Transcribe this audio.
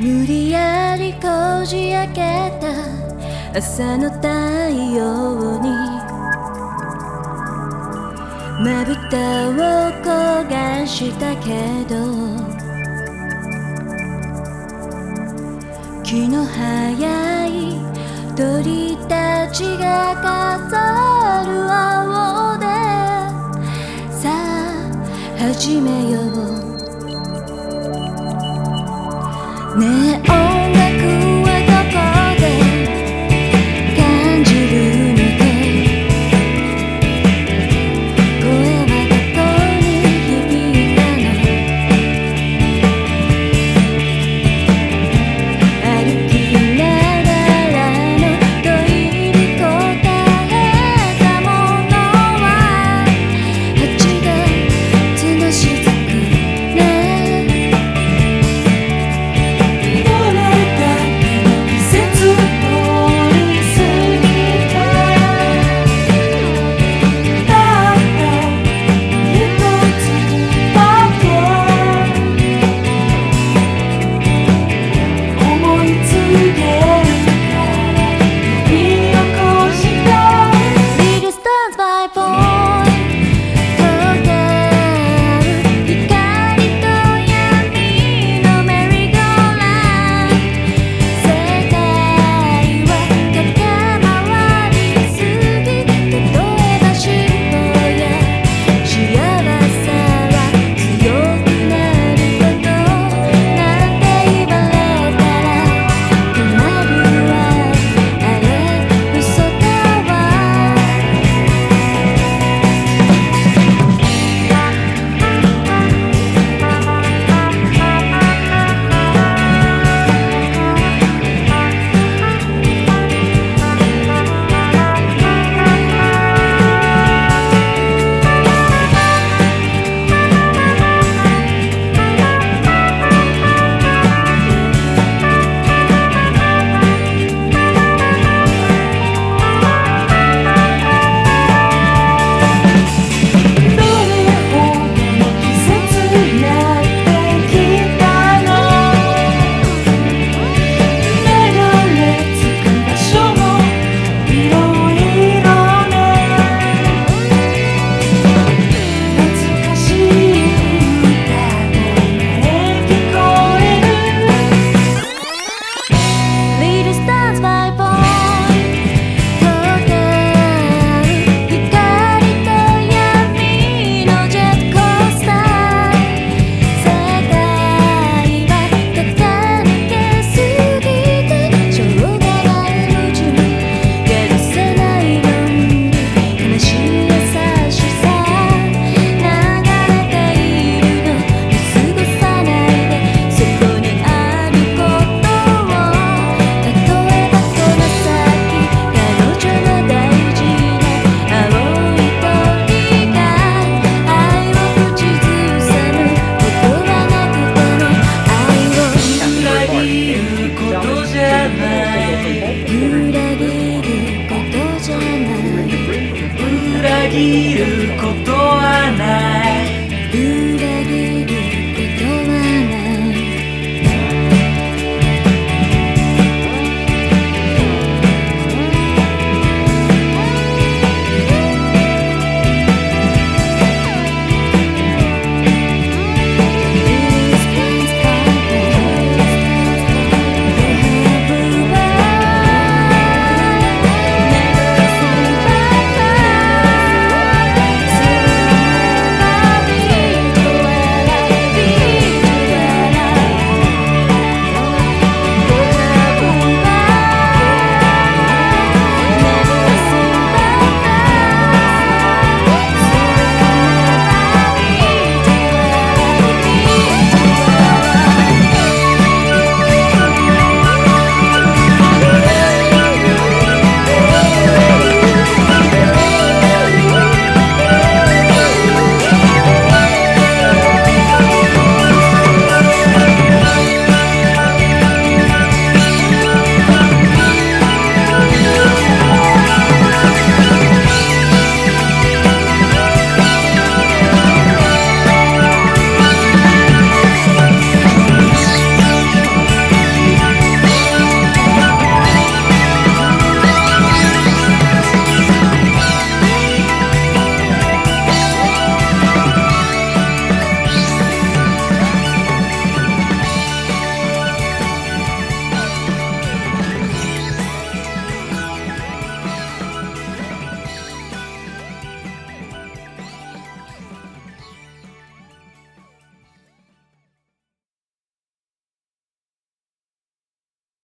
無理やりこじ開けた朝の太陽に。まぶたを焦がしたけど。気の早い鳥たちが飾る青で。さあ始めよう。ねえ。seguir